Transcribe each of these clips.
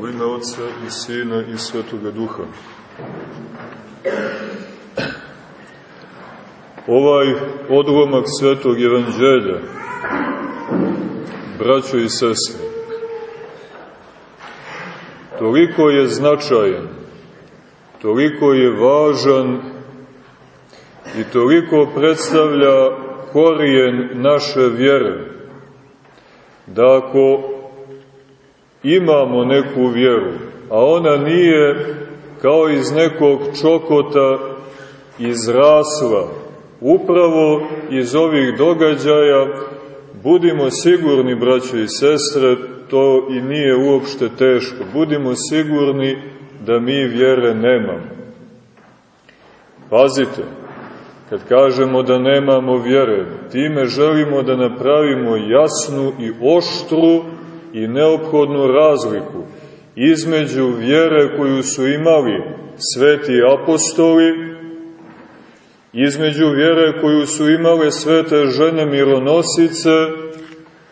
U ime Otca i Sina i Svetoga Duha. Ovaj odlomak Svetog Evanđelja, braćo i sestre, toliko je značajan, toliko je važan i toliko predstavlja korijen naše vjere, da ako imamo neku vjeru, a ona nije kao iz nekog čokota izrasla, upravo iz ovih događaja, budimo sigurni, braćo i sestre, to i nije uopšte teško, budimo sigurni da mi vjere nemamo. Pazite, kad kažemo da nemamo vjere, time želimo da napravimo jasnu i oštru i neophodnu razliku između vjere koju su imali sveti apostoli, između vjere koju su imale svete žene mironosice,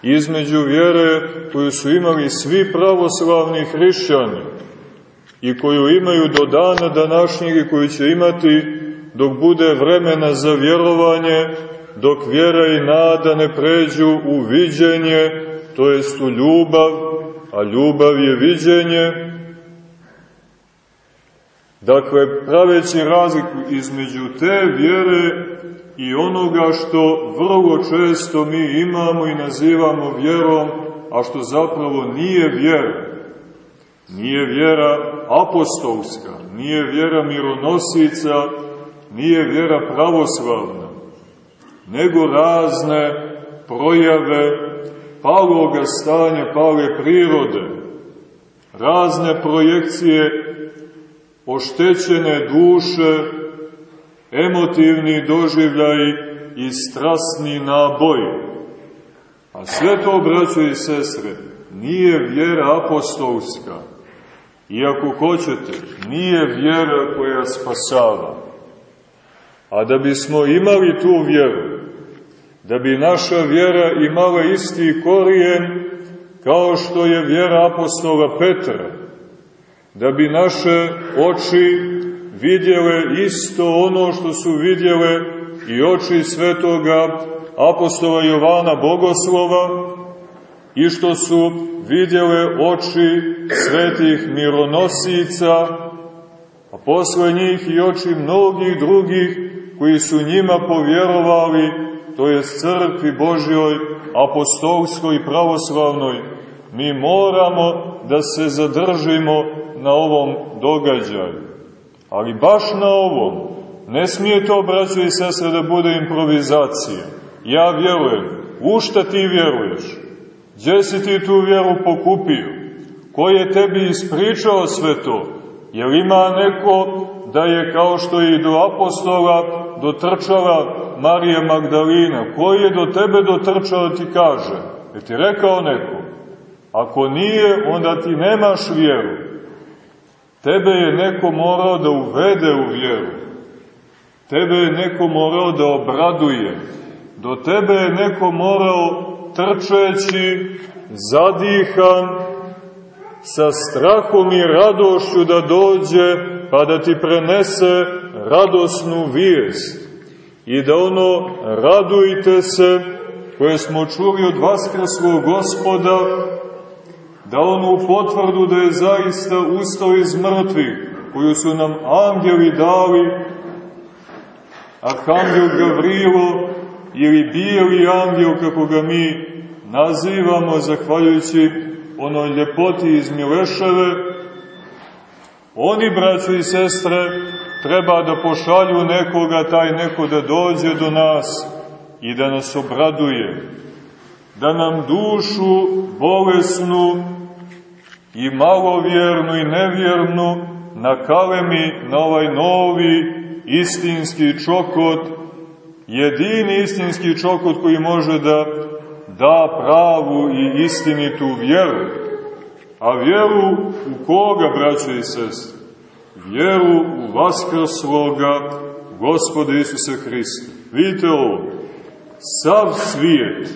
između vjere koju su imali svi pravoslavni hrišćani i koju imaju do dana današnjeg i koju će imati dok bude vremena za vjerovanje, dok vjera i nada ne pređu u viđenje, to jest u ljubav, a ljubav je viđenje. Dakle, praveći razliku između te vjere i onoga što vrlo često mi imamo i nazivamo vjerom, a što zapravo nije vjera. Nije vjera apostolska, nije vjera mironosica, nije vjera pravoslavna, nego razne projave paloga stanja, pale prirode, razne projekcije, oštećene duše, emotivni doživljaj i strasni naboj. A sve to, braćo i sestre, nije vjera apostolska. I ako hoćete, nije vjera koja spasava. A da bismo imali tu vjeru, da bi naša vjera imala isti korijen kao što je vjera apostola Petra, da bi naše oči vidjele isto ono što su vidjele i oči svetoga apostola Jovana Bogoslova i što su vidjele oči svetih mironosica, a posle njih i oči mnogih drugih koji su njima povjerovali to je crkvi Božjoj, apostolskoj i pravoslavnoj, mi moramo da se zadržimo na ovom događaju. Ali baš na ovom, ne smije to, braćo i sestre, da bude improvizacija. Ja vjerujem, u šta ti vjeruješ? Gdje si ti tu vjeru pokupio? Ko je tebi ispričao sve to? Jel ima neko da je kao što i do apostola dotrčala Marija Magdalina, koji je do tebe dotrčao da ti kaže? Je ti rekao neko? Ako nije, onda ti nemaš vjeru. Tebe je neko morao da uvede u vjeru. Tebe je neko morao da obraduje. Do tebe je neko morao trčeći, zadihan, sa strahom i radošću da dođe pa da ti prenese radosnu vijest i da ono radujte se koje smo čuli od Vaskrslog gospoda, da ono u potvrdu da je zaista ustao iz mrtvih, koju su nam angeli dali, Arhangel Gavrilo ili bijeli angel, kako ga mi nazivamo, zahvaljujući onoj ljepoti iz Mileševe, oni, braćo i sestre, treba da pošalju nekoga, taj neko da dođe do nas i da nas obraduje, da nam dušu bolesnu i malovjernu i nevjernu nakalemi na ovaj novi istinski čokot, jedini istinski čokot koji može da da pravu i istinitu vjeru. A vjeru u koga, braćo i sestre? Vjeru u vaskrsloga gospoda Isusa Hrista. Vidite ovo, sav svijet,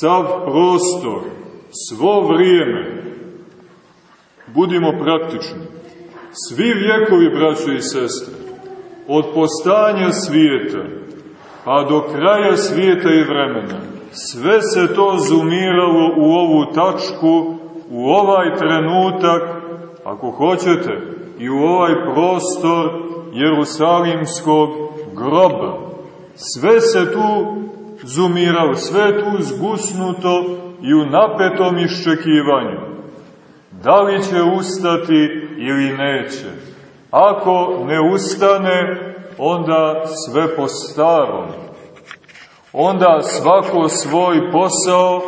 sav prostor, svo vrijeme Budimo praktični. Svi vjekovi, braćo i sestre, od postanja svijeta, pa do kraja svijeta i vremena, sve se to zumiralo u ovu tačku, u ovaj trenutak, ako hoćete, i u ovaj prostor Jerusalimskog groba. Sve se tu zumiralo, sve tu zgusnuto i u napetom iščekivanju. Da li će ustati ili neće? Ako ne ustane, onda sve po starom. Onda svako svoj posao,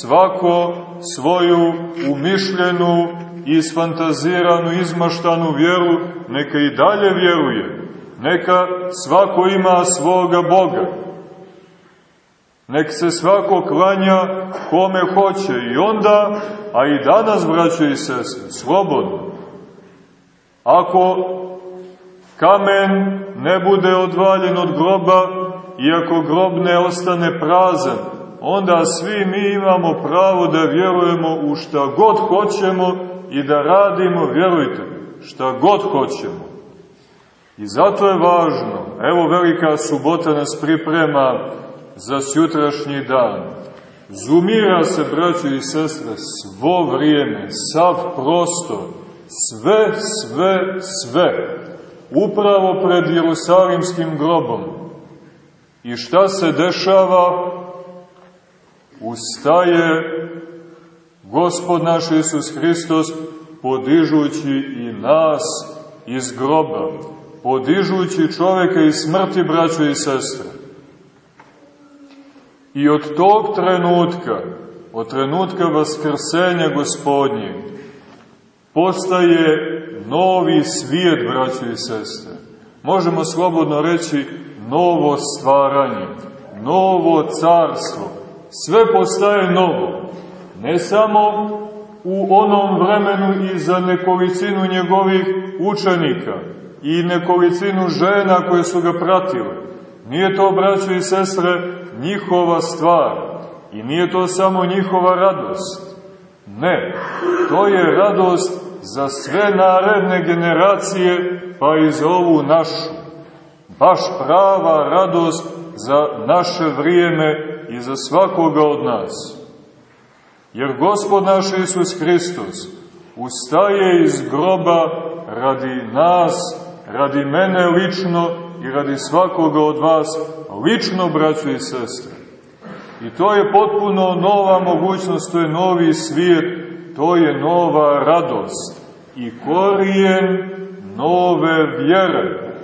svako svoju umišljenu, isfantaziranu, izmaštanu vjeru, neka i dalje vjeruje. Neka svako ima svoga Boga. Nek se svako klanja kome hoće i onda, a i danas, braćo i slobodno. Ako kamen ne bude odvaljen od groba i ako grob ne ostane prazan, onda svi mi imamo pravo da vjerujemo u šta god hoćemo i da radimo, vjerujte, šta god hoćemo. I zato je važno, evo velika subota nas priprema za sutrašnji dan. Zumira se, braćo i sestre, svo vrijeme, sav prostor, sve, sve, sve, upravo pred Jerusalimskim grobom. I šta se dešava? Ustaje Gospod naš Isus Hristos, podižući i nas iz groba, podižući čoveka iz smrti, braćo i sestre. I od tog trenutka, od trenutka vaskrsenja gospodnje, postaje novi svijet, braćo i sestre. Možemo slobodno reći novo stvaranje, novo carstvo. Sve postaje novo. Ne samo u onom vremenu i za nekolicinu njegovih učenika i nekolicinu žena koje su ga pratile. Nije to, braćo i sestre, njihova stvar i nije to samo njihova radost. Ne, to je radost za sve naredne generacije, pa i za ovu našu. Baš prava radost za naše vrijeme i za svakoga od nas. Jer Gospod naš Isus Hristos ustaje iz groba radi nas, radi mene lično i radi svakoga od vas, lično, braćo i sestre. I to je potpuno nova mogućnost, to je novi svijet, to je nova radost i korijen nove vjere.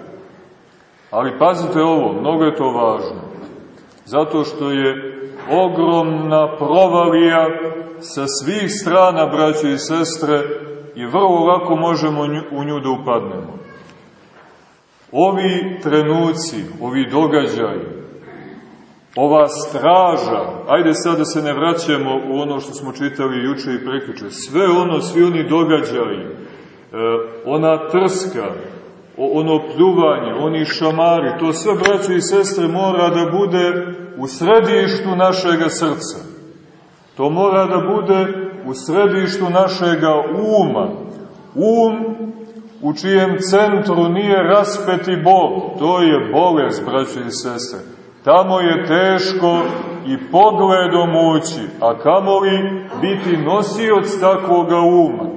Ali pazite ovo, mnogo je to važno. Zato što je ogromna provalija sa svih strana, braćo i sestre, i vrlo lako možemo u nju da upadnemo. Ovi trenuci, ovi događaji, ova straža, ajde sad da se ne vraćamo u ono što smo čitali juče i prekriče, sve ono, svi oni događaji, e, ona trska, ono pljuvanje, oni šamari, to sve, braćo i sestre, mora da bude u središtu našega srca. To mora da bude u središtu našega uma. Um u čijem centru nije raspeti Bog. To je bolest, braćo i sestre. Tamo je teško i pogledom ući, a kamoli biti nosioc takvoga uma.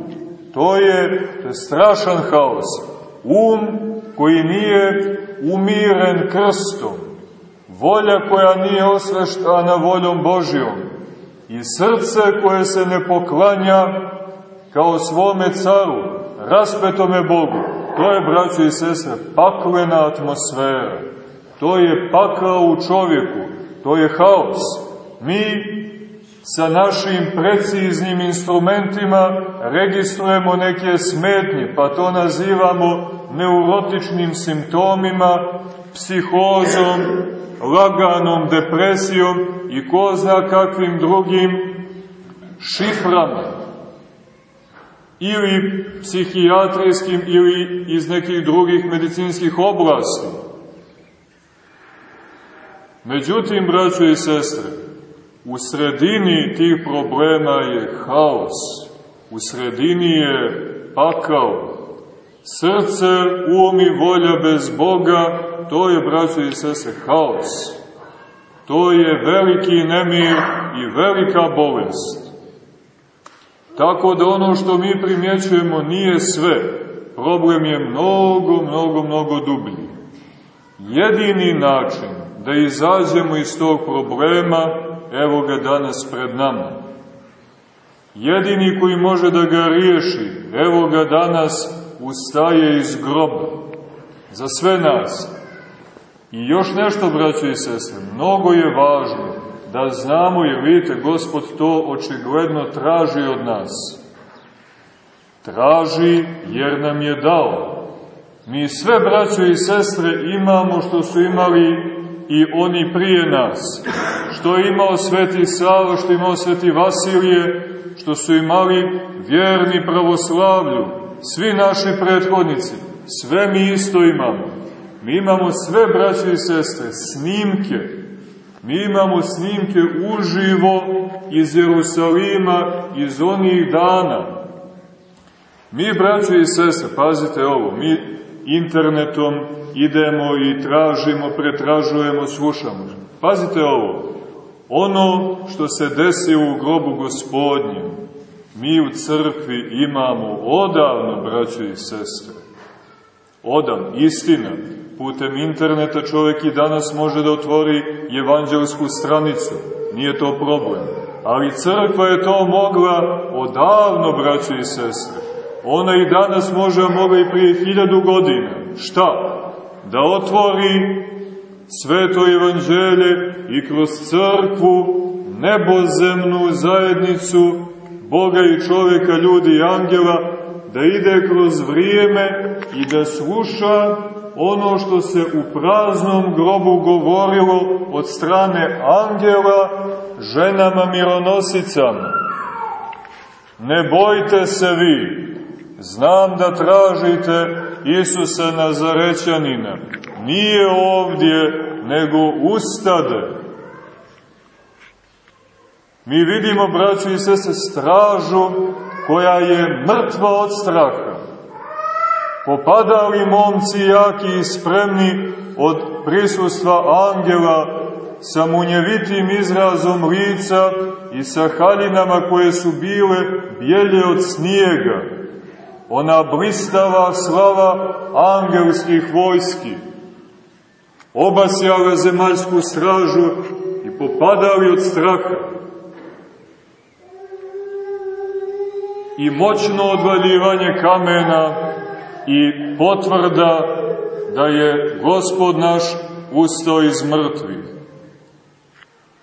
To je, to je strašan haos. Um koji nije umiren krstom, volja koja nije osveštana voljom Božjom i srce koje se ne poklanja kao svome caru, raspetome Bogu. To je, braćo i sestre, paklena atmosfera. To je pakao u čovjeku. To je haos. Mi sa našim preciznim instrumentima registrujemo neke smetnje, pa to nazivamo neurotičnim simptomima, psihozom, laganom depresijom i ko zna kakvim drugim šiframa ili psihijatrijskim ili iz nekih drugih medicinskih oblasti. Međutim, braćo i sestre, u sredini tih problema je haos. u sredini je pakao. Srce, um i volja bez Boga, to je, braćo i sese, haos. To je veliki nemir i velika bolest. Tako da ono što mi primjećujemo nije sve. Problem je mnogo, mnogo, mnogo dublji. Jedini način da izađemo iz tog problema, evo ga danas pred nama. Jedini koji može da ga riješi, evo ga danas ustaje iz groba. Za sve nas. I još nešto, braćo i sestre, mnogo je važno da znamo, jer vidite, Gospod to očigledno traži od nas. Traži jer nam je dao. Mi sve, braćo i sestre, imamo što su imali i oni prije nas. Što je imao sveti Sava, što je imao sveti Vasilije, što su imali vjerni pravoslavlju, svi naši prethodnici, sve mi isto imamo. Mi imamo sve, braće i sestre, snimke. Mi imamo snimke uživo iz Jerusalima, iz onih dana. Mi, braće i sestre, pazite ovo, mi internetom idemo i tražimo, pretražujemo, slušamo. Pazite ovo, ono što se desi u grobu gospodnjem, mi u crkvi imamo odavno, braće i sestre. Odavno, istina. Putem interneta čovjek i danas može da otvori evanđelsku stranicu. Nije to problem. Ali crkva je to mogla odavno, braće i sestre. Ona i danas može, a mogla i prije hiljadu godina. Šta? Da otvori sveto evanđelje i kroz crkvu, nebozemnu zajednicu Boga i čovjeka, ljudi i angela, da ide kroz vrijeme i da sluša ono što se u praznom grobu govorilo od strane angela ženama mironosicama. Ne bojte se vi, znam da tražite Isusa Nazarećanina. Nije ovdje, nego ustade. Mi vidimo, braćo i sese, stražu koja je mrtva od straha. Popadali momci jaki i spremni od prisustva angela sa munjevitim izrazom lica i sa haljinama koje su bile bijelje od snijega. Ona blistava slava angelskih vojski. Obasjala zemaljsku stražu i popadali od straha. i moćno odvaljivanje kamena i potvrda da je Gospod naš ustao iz mrtvih.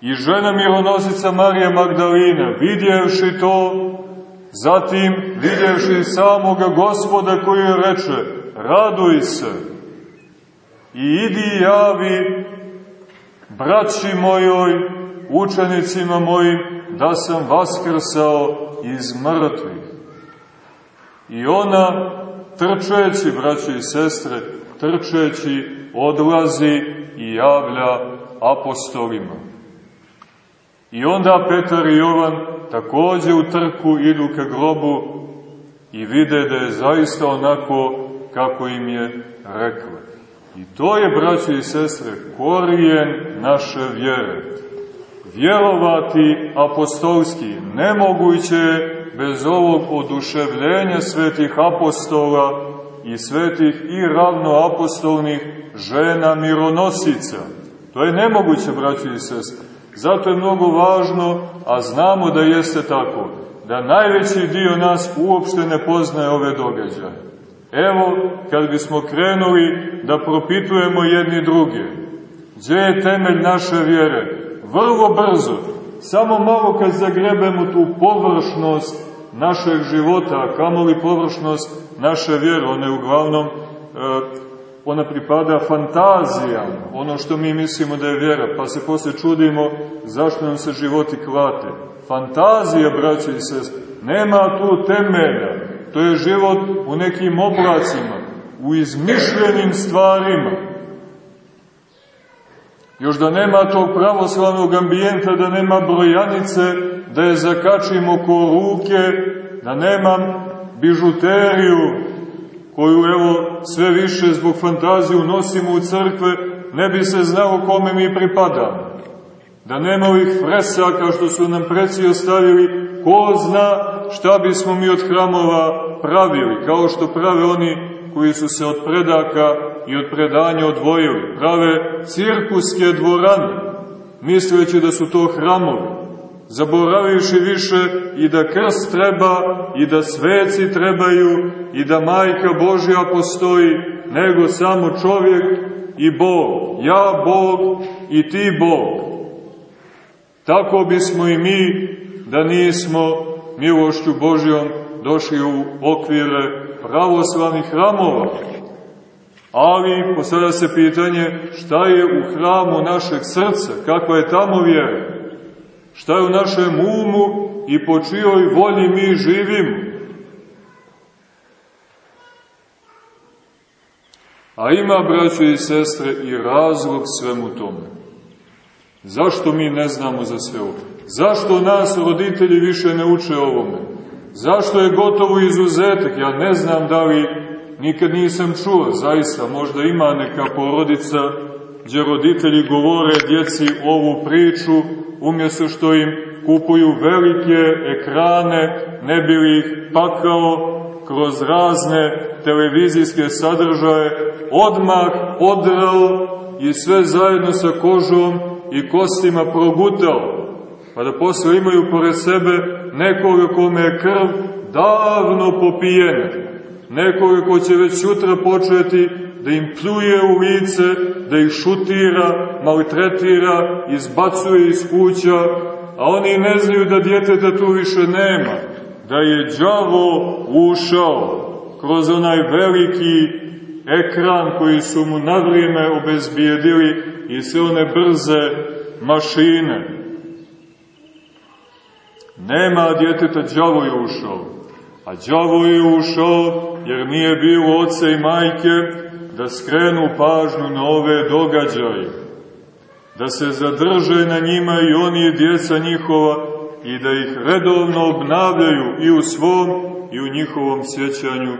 I žena mironosica Marija Magdalina, vidjevši to, zatim vidjevši samoga Gospoda koji reče, raduj se i idi javi braći mojoj, učenicima mojim, da sam vaskrsao iz mrtvih. I ona, trčeći, braće i sestre, trčeći, odlazi i javlja apostolima. I onda Petar i Jovan takođe u trku idu ka grobu i vide da je zaista onako kako im je rekla. I to je, braće i sestre, korijen naše vjere. Vjerovati apostolski nemoguće bez ovog oduševljenja svetih apostola i svetih i ravnoapostolnih žena mironosica. To je nemoguće, braći i sestre. Zato je mnogo važno, a znamo da jeste tako, da najveći dio nas uopšte ne poznaje ove događaje. Evo, kad bismo krenuli da propitujemo jedni druge, gdje je temelj naše vjere? Vrlo brzo, samo malo kad zagrebemo tu površnost našeg života, a kamoli površnost naše vjere, ona je uglavnom, e, ona pripada fantazijama, ono što mi mislimo da je vjera, pa se posle čudimo zašto nam se životi klate. Fantazija, braće i nema tu temelja, to je život u nekim oblacima, u izmišljenim stvarima, Još da nema tog pravoslavnog ambijenta, da nema brojanice, da je zakačimo ko ruke da nemam bižuteriju koju evo sve više zbog fantaziju nosimo u crkve, ne bi se znao kome mi pripadamo. Da nema ovih fresaka što su nam preci ostavili, ko zna šta bismo mi od hramova pravili, kao što prave oni koji su se od predaka i od predanja odvojili. Prave cirkuske dvorane, misleći da su to hramovi, zaboravivši više i da krst treba, i da sveci trebaju, i da majka Božja postoji, nego samo čovjek i Bog. Ja Bog i ti Bog. Tako bismo i mi, da nismo milošću Božjom došli u okvire pravoslavnih hramova. Ali postavlja se pitanje šta je u hramu našeg srca, kakva je tamo vjera, šta je u našem umu i po čijoj volji mi živimo. A ima, braćo i sestre, i razlog svemu tome. Zašto mi ne znamo za sve ovo? Zašto nas roditelji više ne uče ovome? Zašto je gotovo izuzetak? Ja ne znam da li nikad nisam čuo, zaista, možda ima neka porodica gdje roditelji govore djeci ovu priču, umjesto što im kupuju velike ekrane, ne bi li ih pakao kroz razne televizijske sadržaje, odmah odrao i sve zajedno sa kožom i kostima progutao, pa da posle imaju pored sebe nekoga kome je krv davno popijena, nekoga ko će već sutra početi da im pljuje u lice, da ih šutira, maltretira, izbacuje iz kuća, a oni ne znaju da djeteta tu više nema, da je đavo ušao kroz onaj veliki ekran koji su mu na vrijeme obezbijedili i sve one brze mašine. Nema djeteta, đavo je ušao. A đavo je ušao jer nije bilo oca i majke da skrenu pažnju na ove događaje. Da se zadrže na njima i oni djeca njihova i da ih redovno obnavljaju i u svom i u njihovom sjećanju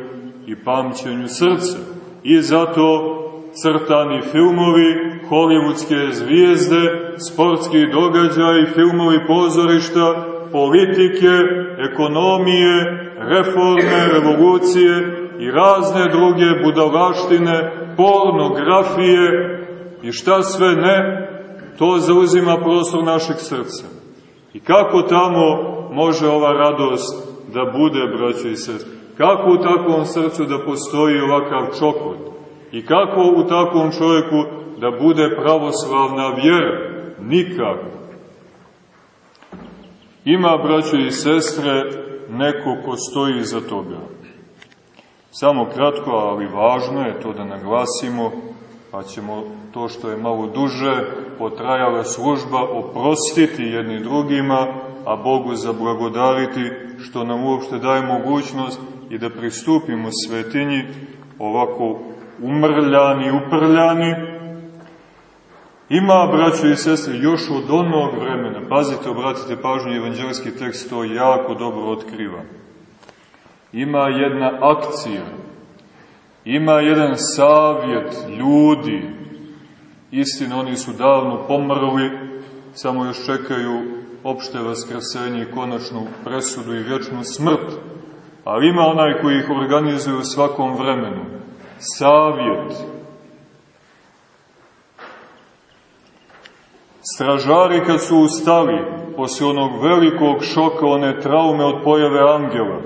i pamćenju srca. I zato crtani filmovi, hollywoodske zvijezde, sportski događaj, filmovi pozorišta, politike, ekonomije, reforme, revolucije i razne druge budalaštine, pornografije i šta sve ne, to zauzima prostor našeg srca. I kako tamo može ova radost da bude, braćo i sestre? Kako u takvom srcu da postoji ovakav čokot? I kako u takvom čovjeku da bude pravoslavna vjera? Nikako. Ima, braćo i sestre, neko ko stoji iza toga. Samo kratko, ali važno je to da naglasimo, pa ćemo to što je malo duže potrajala služba oprostiti jedni drugima, a Bogu zablagodariti što nam uopšte daje mogućnost i da pristupimo svetinji ovako umrljani, uprljani. Ima, braćo i sestre, još od onog vremena, pazite, obratite pažnju, evanđelski tekst to jako dobro otkriva. Ima jedna akcija, ima jedan savjet ljudi, istina, oni su davno pomrli, samo još čekaju opšte vaskrsenje i konačnu presudu i vječnu smrt ali ima onaj koji ih organizuje u svakom vremenu. Savjet. Stražari kad su ustali, posle onog velikog šoka, one traume od pojave angela,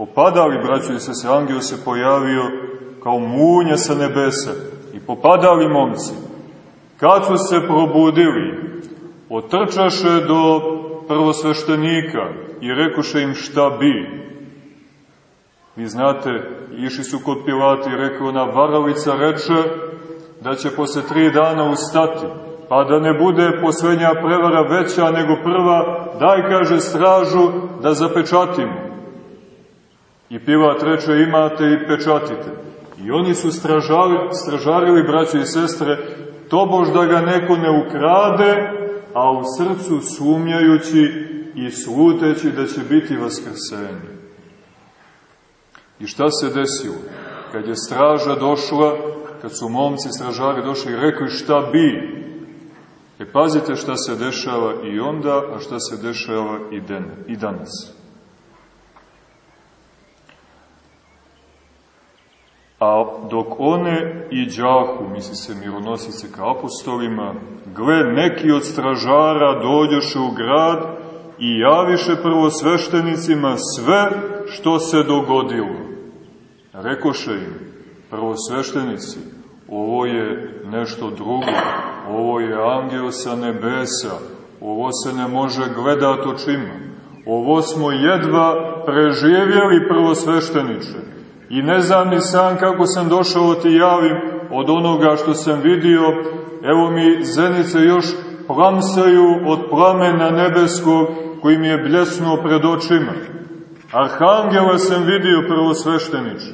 popadali, braćo se, se angel se pojavio kao munja sa nebesa i popadali momci. Kad su se probudili, otrčaše do prvosveštenika i rekuše im šta bi. Vi znate, išli su kod Pilata i rekao, ona varalica reče da će posle tri dana ustati, pa da ne bude poslednja prevara veća nego prva, daj, kaže, stražu da zapečatimo. I Pilat reče, imate i pečatite. I oni su stražali, stražarili, braće i sestre, tobož da ga neko ne ukrade, a u srcu sumnjajući i sluteći da će biti vaskrsenje. I šta se desilo? Kad je straža došla, kad su momci stražari došli i rekli šta bi, E pazite šta se dešava i onda, a šta se dešava i, den, i danas. A dok one i džahu, misli se mironosice ka apostolima, gle, neki od stražara dođoše u grad i javiše prvosveštenicima sve što se dogodilo. Rekoše im, prvosveštenici, ovo je nešto drugo, ovo je angel sa nebesa, ovo se ne može gledati očima, ovo smo jedva preživjeli prvosvešteniče, I ne znam ni sam kako sam došao ti javim od onoga što sam vidio. Evo mi zenice još plamsaju od plamena nebeskog koji mi je bljesnuo pred očima. Arhangela sam vidio prvosvešteniče.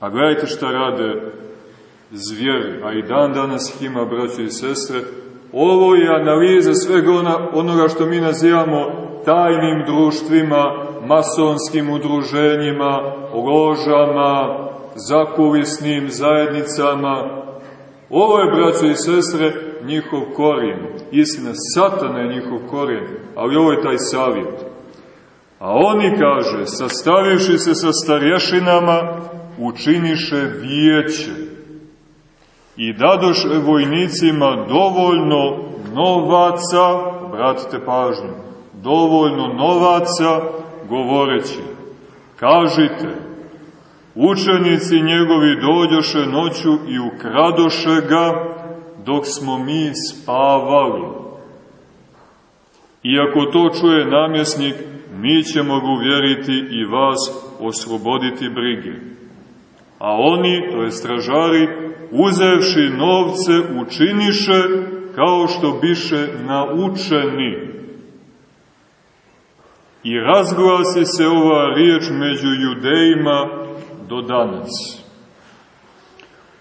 A gledajte šta rade zvijeri, a i dan danas ima, braće i sestre, ovo je analiza svega onoga što mi nazivamo tajnim društvima, masonskim udruženjima, ložama, zakulisnim zajednicama. Ovo je, braćo i sestre, njihov korijen. Istina, satana je njihov korijen, ali ovo je taj savjet. A oni, kaže, sastavivši se sa starješinama, učiniše vijeće i dadoše vojnicima dovoljno novaca, obratite pažnju, dovoljno novaca govoreći, kažite, učenici njegovi dođoše noću i ukradoše ga dok smo mi spavali. Iako to čuje namjesnik, mi ćemo ga uvjeriti i vas osloboditi brige. A oni, to je stražari, uzevši novce, učiniše kao što biše naučeni i razglasi se ova riječ među judejima do danas.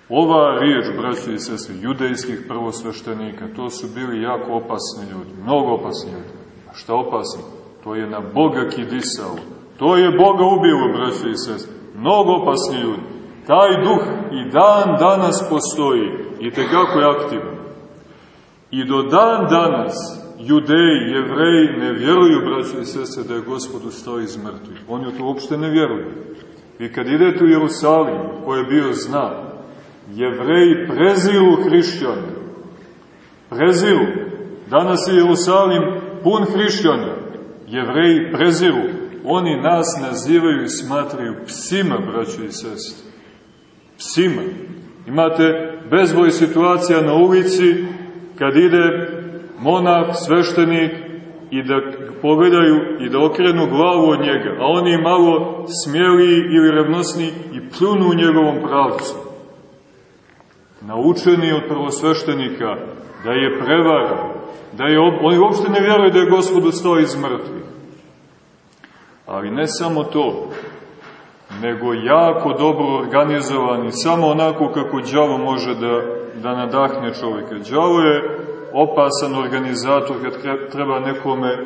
Ova riječ, braći i sestri, judejskih prvosveštenika, to su bili jako opasni ljudi, mnogo opasni ljudi. A šta opasni? To je na Boga kidisalo. To je Boga ubilo, braći i sestri. Mnogo opasni ljudi. Taj duh i dan danas postoji i tekako je aktivan. I do dan danas judeji, jevreji ne vjeruju, braći i sese, da je gospod ustao iz mrtvih. Oni u to uopšte ne vjeruju. Vi kad idete u Jerusalim, koji je bio znak, jevreji preziru hrišćane. Preziru. Danas je Jerusalim pun hrišćana. Jevreji preziru. Oni nas nazivaju i smatraju psima, braći i sestre. Psima. Imate bezboj situacija na ulici, kad ide monah, sveštenik i da pogledaju i da okrenu glavu od njega, a oni malo smjeli ili revnosni i plunu u njegovom pravcu. Naučeni od prvosveštenika da je prevaran, da je, oni uopšte ne vjeruju da je gospod ustao iz mrtvih. Ali ne samo to, nego jako dobro organizovan i samo onako kako đavo može da, da nadahne čovjeka. Đavo je opasan organizator kad treba nekome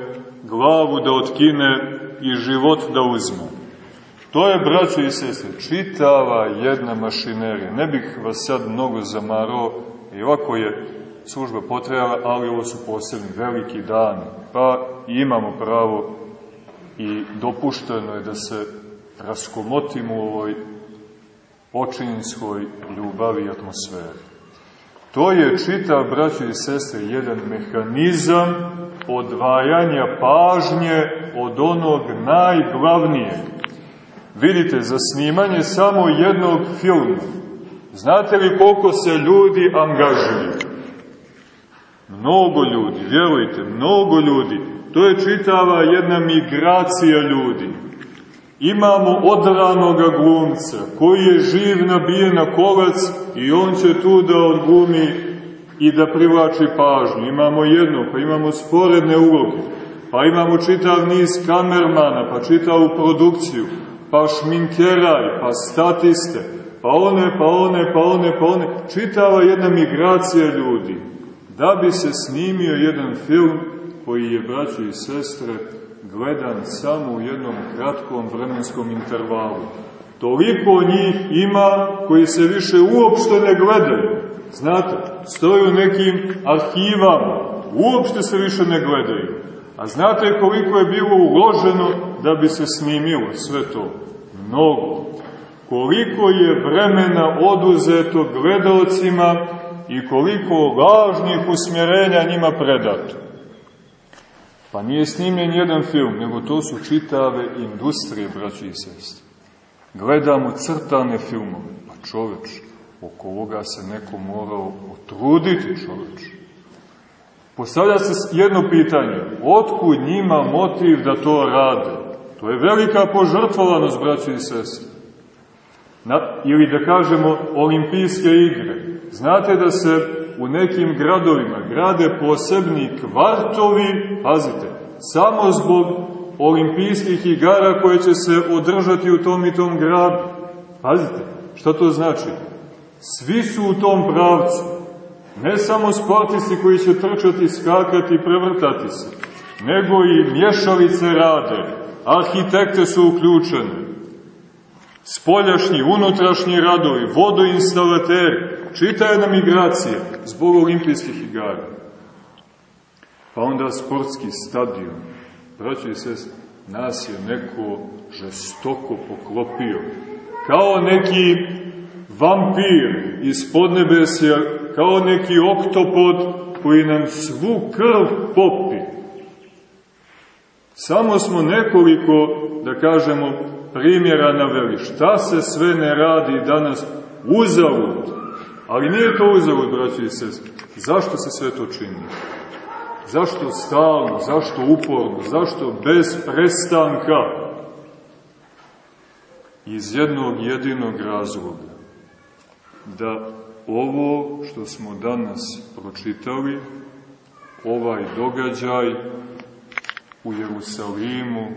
glavu da otkine i život da uzme. To je, braćo i sestre, čitava jedna mašinerija. Ne bih vas sad mnogo zamarao, i ovako je služba potrebala, ali ovo su posebni veliki dani, pa imamo pravo i dopušteno je da se raskomotimo u ovoj očinskoj ljubavi i atmosferi. To je čitav, braćo i sestre, jedan mehanizam odvajanja pažnje od onog najglavnijeg. Vidite, za snimanje samo jednog filma, znate li koliko se ljudi angažuju? Mnogo ljudi, vjerujte, mnogo ljudi. To je čitava jedna migracija ljudi. Imamo odranoga glumca koji je živ nabijen na kolac i on će tu da odglumi i da privlači pažnju. Imamo jedno, pa imamo sporedne uloge, pa imamo čitav niz kamermana, pa čitavu produkciju, pa šminkeraj, pa statiste, pa one, pa one, pa one, pa one. Čitava jedna migracija ljudi. Da bi se snimio jedan film, koji je, braći i sestre, gledan samo u jednom kratkom vremenskom intervalu. Toliko njih ima koji se više uopšte ne gledaju. Znate, stoju u nekim arhivama, uopšte se više ne gledaju. A znate koliko je bilo uloženo da bi se snimilo sve to? Mnogo. Koliko je vremena oduzeto gledalcima i koliko lažnih usmjerenja njima predato. Pa nije snimljen jedan film, nego to su čitave industrije, braći i sestri. Gledamo crtane filmove, pa čoveč, oko ovoga se neko morao potruditi čoveč. Postavlja se jedno pitanje, otkud njima motiv da to rade? To je velika požrtvovanost, braći i sestri. Na, ili da kažemo olimpijske igre. Znate da se u nekim gradovima grade posebni kvartovi, pazite, samo zbog olimpijskih igara koje će se održati u tom i tom gradu. Pazite, šta to znači? Svi su u tom pravcu. Ne samo sportisti koji će trčati, skakati i prevrtati se, nego i mješalice rade, arhitekte su uključene, spoljašnji, unutrašnji radovi, vodoinstalateri, čita jedna migracija zbog olimpijskih igara. Pa onda sportski stadion. Braći i sest, nas je neko žestoko poklopio. Kao neki vampir iz podnebesja, kao neki oktopod koji nam svu krv popi. Samo smo nekoliko, da kažemo, primjera naveli. Šta se sve ne radi danas uzavut? Ali nije to uzavut, braći i sestri. Zašto se sve to čini? Zašto stalno, zašto uporno, zašto bez prestanka? Iz jednog jedinog razloga. Da ovo što smo danas pročitali, ovaj događaj u Jerusalimu,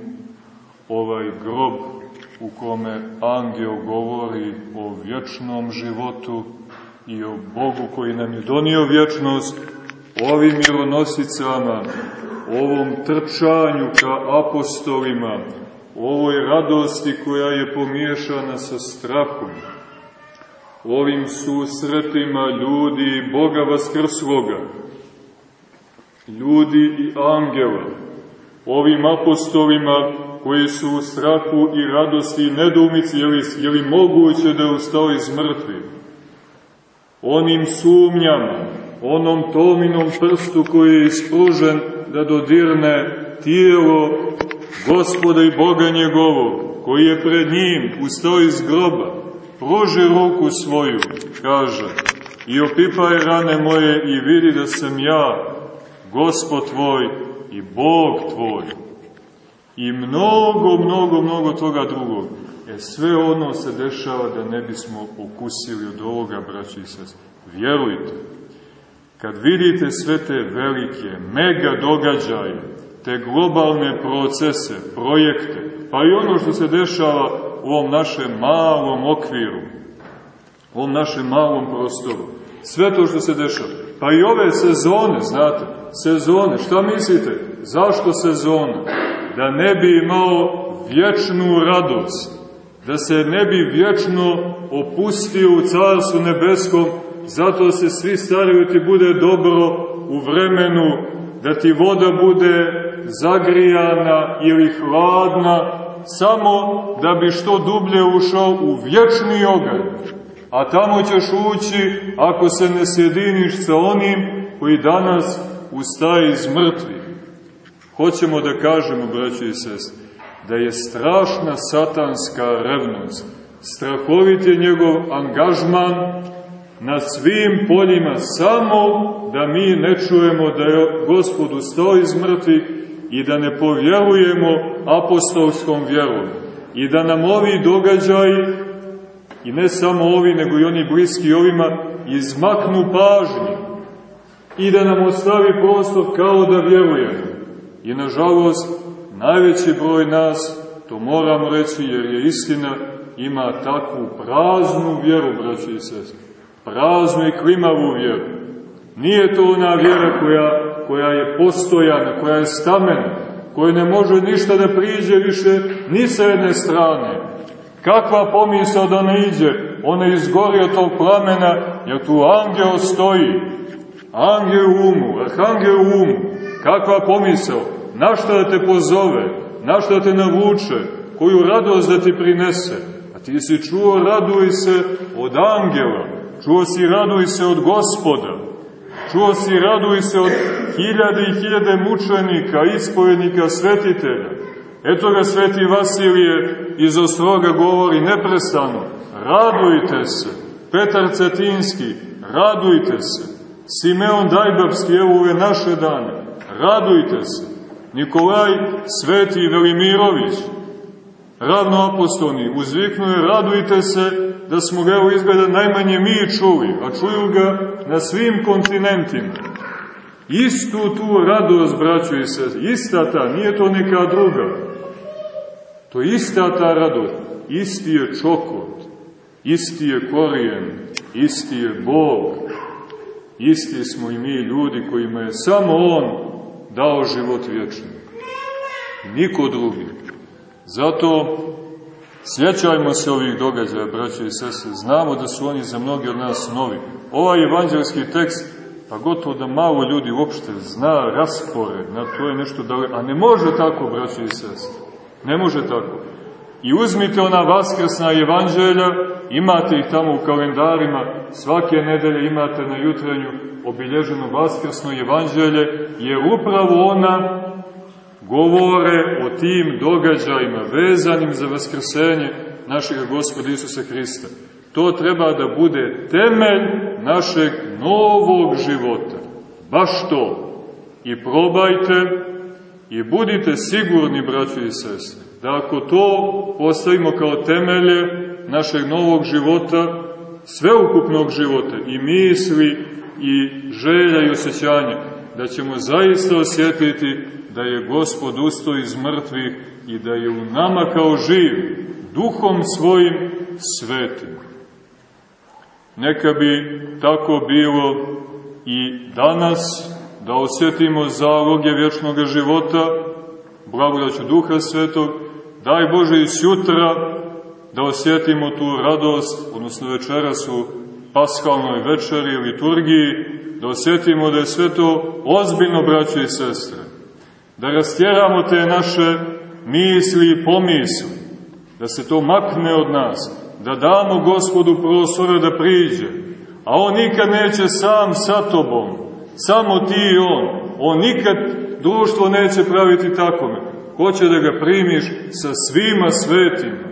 ovaj grob u kome angel govori o vječnom životu i o Bogu koji nam je donio vječnost, ovim mironosicama, ovom trčanju ka apostolima, ovoj radosti koja je pomiješana sa strahom, ovim susretima ljudi i Boga Vaskrsloga, ljudi i angela, ovim apostolima koji su u strahu i radosti i nedumici, je li, je li moguće da je ustao iz mrtvih, onim sumnjama, onom tominom prstu koji je ispružen da dodirne tijelo gospoda i Boga njegovog, koji je pred njim ustao iz groba, pruži ruku svoju, kaže, i opipaj rane moje i vidi da sam ja, gospod tvoj i Bog tvoj. I mnogo, mnogo, mnogo toga drugog. E sve ono se dešava da ne bismo okusili od ovoga, braći i sest. Vjerujte, kad vidite sve te velike, mega događaje, te globalne procese, projekte, pa i ono što se dešava u ovom našem malom okviru, u ovom našem malom prostoru, sve to što se dešava, pa i ove sezone, znate, sezone, šta mislite, zašto sezone? Da ne bi imao vječnu radost, da se ne bi vječno opustio u Carstvu nebeskom, zato se svi staraju da ti bude dobro u vremenu, da ti voda bude zagrijana ili hladna, samo da bi što dublje ušao u vječni oganj. A tamo ćeš ući ako se ne sjediniš sa onim koji danas ustaje iz mrtvih. Hoćemo da kažemo, braći i sestri, da je strašna satanska revnost, strahovit je njegov angažman na svim poljima, samo da mi ne čujemo da je Gospod ustao iz mrtvih i da ne povjerujemo apostolskom vjerom i da nam ovi događaji, i ne samo ovi, nego i oni bliski ovima, izmaknu pažnju i da nam ostavi prostor kao da vjerujemo. I nažalost, najveći broj nas, to moramo reći jer je istina, ima takvu praznu vjeru, braći i sestri. Praznu i klimavu vjeru. Nije to ona vjera koja koja je postojana, koja je stamena, koja ne može ništa da priđe više ni sa jedne strane. Kakva pomisao da ne iđe, ona izgori od tog plamena, jer tu angel stoji, angel u umu, arhangel u umu, kakva pomisao, na šta da te pozove, na šta da te navuče, koju radost da ti prinese, a ti si čuo raduj se od angela, čuo si raduj se od gospoda, čuo si raduj se od hiljade i hiljade mučenika, ispovednika, svetitelja. Eto ga sveti Vasilije iz Ostroga govori neprestano, radujte se, Petar Cetinski, radujte se, Simeon Dajbabski, evo ove naše dane, radujte se, Nikolaj Sveti Velimirović, ravnoapostolni, uzviknuje, radujte se da smo ga evo izgleda najmanje mi čuli, a čuju ga na svim kontinentima. Istu tu radost, braćo i se, ista ta, nije to neka druga. To je ista ta radost, isti je čokot, isti je korijen, isti je Bog, isti smo i mi ljudi kojima je samo On dao život vječni. Niko drugi. Zato sjećajmo se ovih događaja, braće i sese. Znamo da su oni za mnogi od nas novi. Ovaj evanđelski tekst, pa gotovo da malo ljudi uopšte zna raspored, na to je nešto da... A ne može tako, braće i sese. Ne može tako. I uzmite ona vaskrsna evanđelja, imate ih tamo u kalendarima, svake nedelje imate na jutrenju obilježeno vaskrsno evanđelje, jer upravo ona govore o tim događajima vezanim za vaskrsenje našeg gospoda Isusa Hrista. To treba da bude temelj našeg novog života. Baš to. I probajte i budite sigurni, braći i sestre, da ako to postavimo kao temelje našeg novog života, sveukupnog života i misli i želja i osjećanja, da ćemo zaista osjetiti da je Gospod usto iz mrtvih i da je u nama kao živ, duhom svojim svetim. Neka bi tako bilo i danas, da osjetimo zaloge vječnog života, blagodaću Duha Svetog, daj Bože i sutra da osjetimo tu radost, odnosno večeras u paskalnoj večeri, liturgiji, da osjetimo da je sve to ozbiljno, braće i sestre, da rastjeramo te naše misli i pomisli, da se to makne od nas, da damo gospodu prostora da priđe, a on nikad neće sam sa tobom, samo ti i on, on nikad društvo neće praviti takome, hoće da ga primiš sa svima svetima,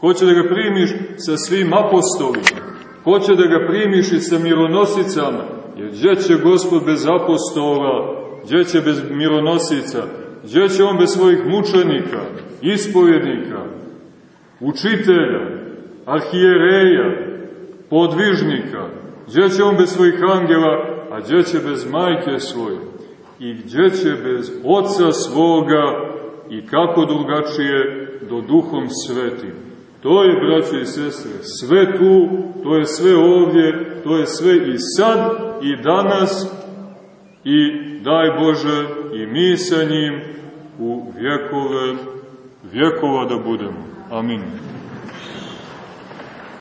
hoće da ga primiš sa svim apostolima, hoće da ga primiš i sa mironosicama, jer gdje će gospod bez apostola, gdje će bez mironosica, gdje će on bez svojih mučenika, ispovjednika, učitelja, arhijereja, podvižnika, gdje će on bez svojih angela, a gdje će bez majke svoje, i gdje će bez oca svoga, i kako drugačije, do duhom svetim. To je, braće i sestre, sve tu, to je sve ovdje, to je sve i sad, i danas, i daj Bože, i mi sa njim u vjekove, vjekova da budemo. Amin.